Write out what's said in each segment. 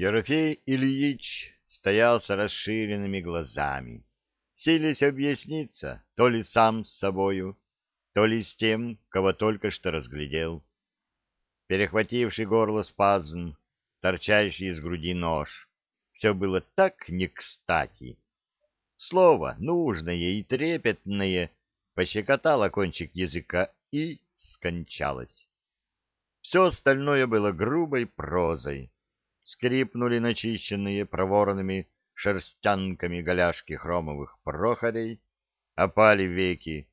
Ерофей Ильич стоял с расширенными глазами, силясь объясниться то ли сам с собою, то ли с тем, кого только что разглядел. Перехвативший горло спазм, торчащий из груди нож, все было так не кстати. Слово, нужное и трепетное, пощекотало кончик языка и скончалось. Все остальное было грубой прозой. Скрипнули начищенные проворными шерстянками голяшки хромовых прохорей, опали веки.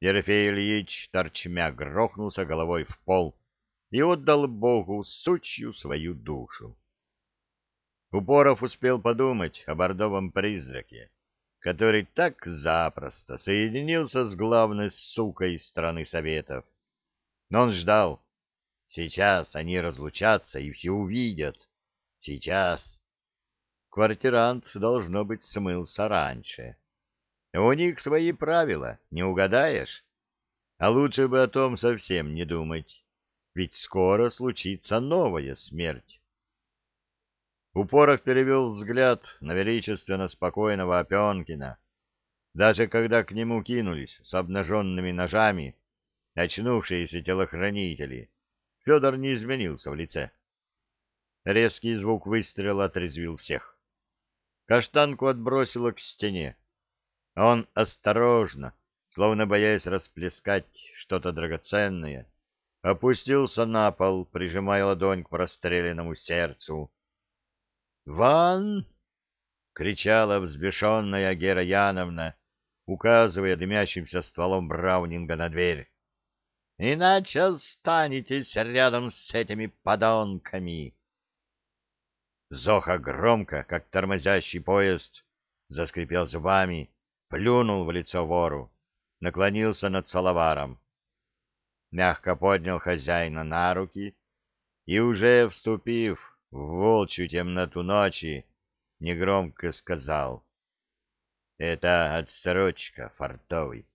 Ерофей Ильич торчмя грохнулся головой в пол и отдал Богу сучью свою душу. Упоров успел подумать о бордовом призраке, который так запросто соединился с главной сукой страны Советов. Но он ждал. Сейчас они разлучатся и все увидят. Сейчас. Квартирант, должно быть, смылся раньше. У них свои правила, не угадаешь. А лучше бы о том совсем не думать, ведь скоро случится новая смерть. Упоров перевел взгляд на величественно спокойного Опенкина. Даже когда к нему кинулись с обнаженными ножами очнувшиеся телохранители, Федор не изменился в лице. Резкий звук выстрела отрезвил всех. Каштанку отбросило к стене. Он осторожно, словно боясь расплескать что-то драгоценное, опустился на пол, прижимая ладонь к простреленному сердцу. «Ван!» — кричала взбешенная Гера Яновна, указывая дымящимся стволом Браунинга на дверь. «Иначе останетесь рядом с этими подонками!» Зоха громко, как тормозящий поезд, заскрипел зубами, плюнул в лицо вору, наклонился над салаваром. Мягко поднял хозяина на руки и, уже вступив в волчью темноту ночи, негромко сказал. Это отсрочка, фартовый.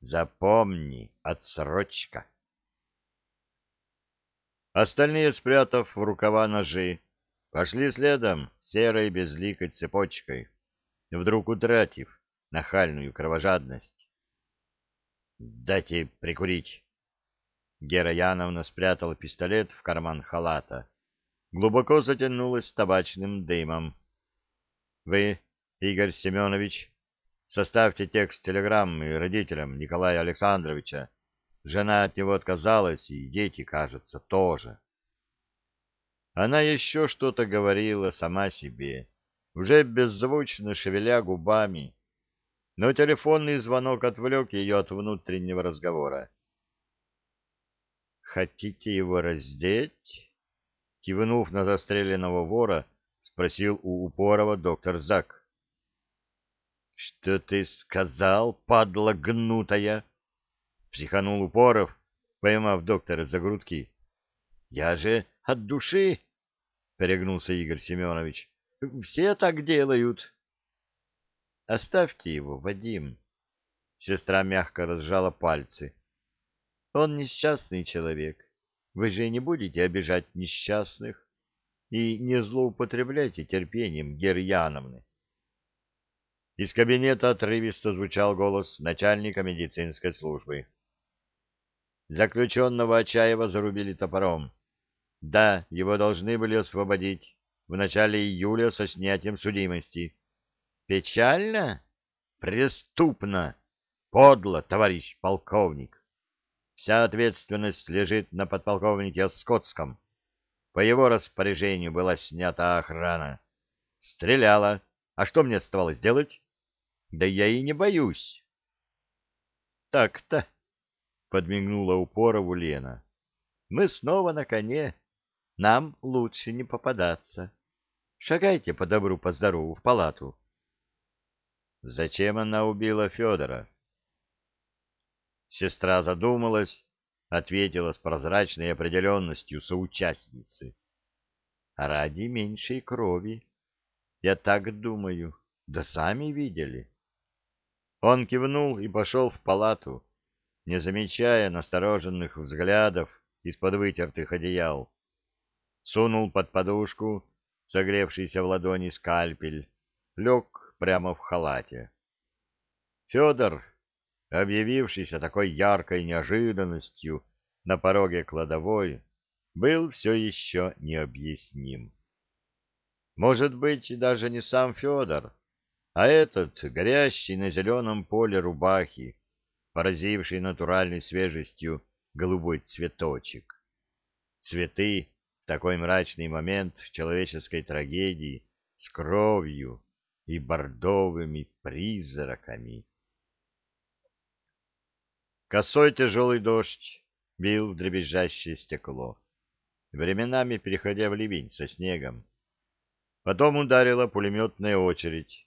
Запомни, отсрочка. Остальные, спрятав в рукава ножи, пошли следом серой безликой цепочкой, вдруг утратив нахальную кровожадность. «Дайте прикурить!» Гера Яновна спрятала пистолет в карман халата глубоко затянулась табачным дымом. Вы, Игорь Семенович, составьте текст телеграммы родителям Николая Александровича. Жена от него отказалась, и дети, кажется, тоже. Она еще что-то говорила сама себе, уже беззвучно шевеля губами, но телефонный звонок отвлек ее от внутреннего разговора. «Хотите его раздеть?» Кивнув на застреленного вора, спросил у Упорова доктор Зак. — Что ты сказал, падла гнутая? — психанул Упоров, поймав доктора за грудки. — Я же от души, — перегнулся Игорь Семенович. — Все так делают. — Оставьте его, Вадим. Сестра мягко разжала пальцы. — Он несчастный человек. Вы же не будете обижать несчастных и не злоупотребляйте терпением Герьяновны. Из кабинета отрывисто звучал голос начальника медицинской службы. Заключенного Очаева зарубили топором. Да, его должны были освободить в начале июля со снятием судимости. Печально? Преступно! Подло, товарищ полковник! Вся ответственность лежит на подполковнике Оскотском. По его распоряжению была снята охрана. Стреляла. А что мне оставалось делать? Да я и не боюсь. Так-то, подмигнула Упорову Лена. Мы снова на коне. Нам лучше не попадаться. Шагайте по добру, по здорову в палату. Зачем она убила Федора? Сестра задумалась, ответила с прозрачной определенностью соучастницы. Ради меньшей крови. Я так думаю. Да сами видели. Он кивнул и пошел в палату, не замечая настороженных взглядов из-под вытертых одеял. Сунул под подушку согревшийся в ладони скальпель, лег прямо в халате. Федор, объявившийся такой яркой неожиданностью на пороге кладовой, был все еще необъясним. Может быть, даже не сам Федор, а этот, горящий на зеленом поле рубахи, поразивший натуральной свежестью голубой цветочек. Цветы такой мрачный момент человеческой трагедии с кровью и бордовыми призраками. Косой тяжелый дождь бил в дребезжащее стекло, временами переходя в ливень со снегом. Потом ударила пулеметная очередь,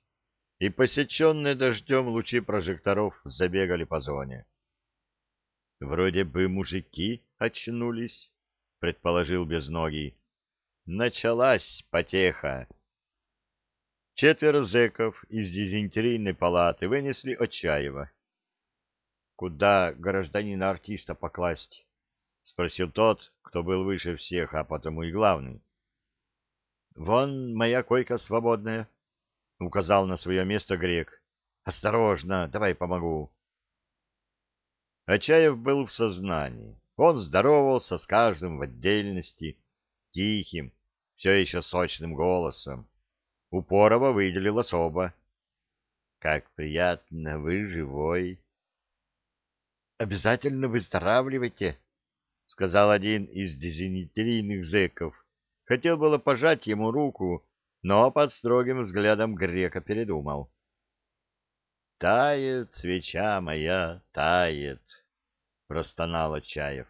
и посеченные дождем лучи прожекторов забегали по зоне. «Вроде бы мужики очнулись», — предположил Безногий. «Началась потеха». Четверо зэков из дизентерийной палаты вынесли Отчаева. «Куда гражданина-артиста покласть?» — спросил тот, кто был выше всех, а потому и главный. «Вон моя койка свободная», — указал на свое место грек. «Осторожно, давай помогу». Очаев был в сознании. Он здоровался с каждым в отдельности, тихим, все еще сочным голосом. Упорова выделил особо. «Как приятно, вы живой!» «Обязательно выздоравливайте», — сказал один из дезинтерийных зэков. Хотел было пожать ему руку, но под строгим взглядом грека передумал. «Тает свеча моя, тает», — простонал Чаев.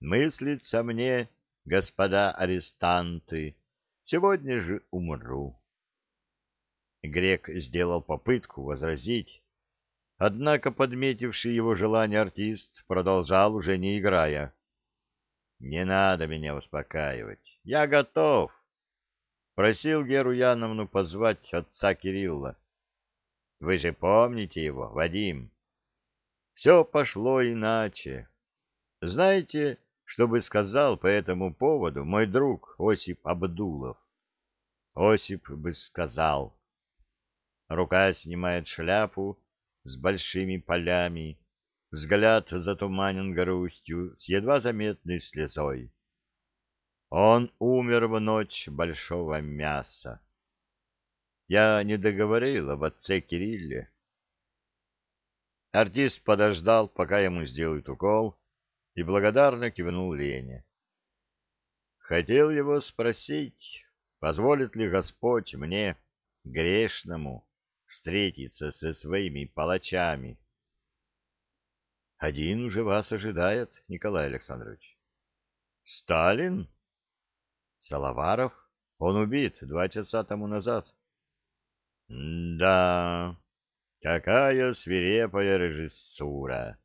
«Мыслится мне, господа арестанты, сегодня же умру». Грек сделал попытку возразить, однако подметивший его желание артист продолжал, уже не играя. Не надо меня успокаивать. Я готов. Просил Геру Яновну позвать отца Кирилла. Вы же помните его, Вадим? Все пошло иначе. Знаете, что бы сказал по этому поводу мой друг Осип Абдулов? Осип бы сказал. Рука снимает шляпу с большими полями, взгляд затуманен грустью с едва заметной слезой. Он умер в ночь большого мяса. Я не договорил об отце Кирилле. Артист подождал, пока ему сделают укол, и благодарно кивнул Лене. Хотел его спросить, позволит ли Господь мне, грешному, встретиться со своими палачами. Один уже вас ожидает, Николай Александрович. Сталин? Салаваров? Он убит два часа тому назад. Да, какая свирепая режиссура.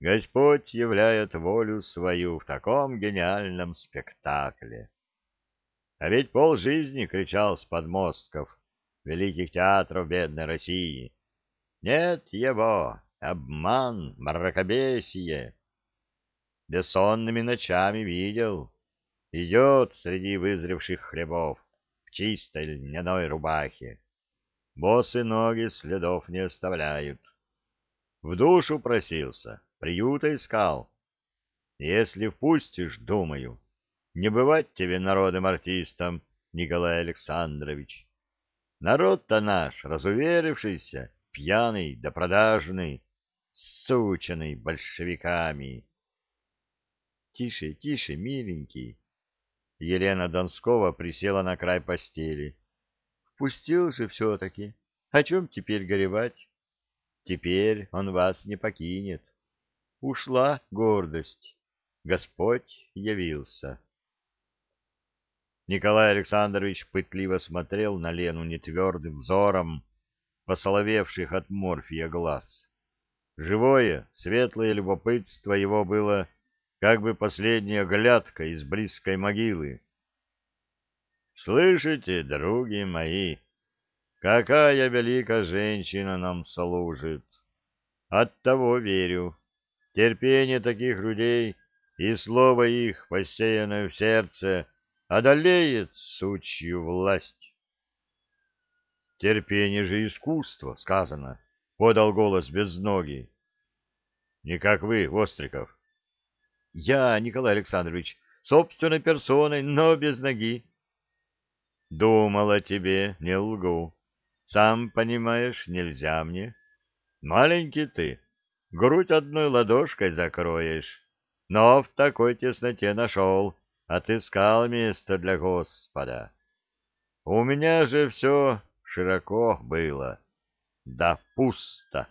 Господь являет волю свою в таком гениальном спектакле. А ведь полжизни кричал с подмостков великих театров бедной России. Нет его, Обман, мракобесие. Бессонными ночами видел. Идет среди вызревших хлебов в чистой льняной рубахе. Босы ноги следов не оставляют. В душу просился, приюта искал. Если впустишь, думаю, не бывать тебе народом-артистом, Николай Александрович. Народ-то наш, разуверившийся, пьяный да продажный, сученный большевиками. Тише, тише, миленький. Елена Донскова присела на край постели. Впустил же все-таки. О чем теперь горевать? Теперь он вас не покинет. Ушла гордость. Господь явился. Николай Александрович пытливо смотрел на Лену нетвердым взором посоловевших от морфия глаз. Живое, светлое любопытство его было как бы последняя глядка из близкой могилы. «Слышите, други мои, какая великая женщина нам служит! Оттого верю. Терпение таких людей и слово их, посеянное в сердце, одолеет сучью власть. Терпение же искусство, сказано, — подал голос без ноги. Не как вы, Остриков. Я, Николай Александрович, собственной персоной, но без ноги. Думал о тебе, не лгу. Сам понимаешь, нельзя мне. Маленький ты, грудь одной ладошкой закроешь, но в такой тесноте нашел, отыскал место для Господа. У меня же все широко было, да пусто.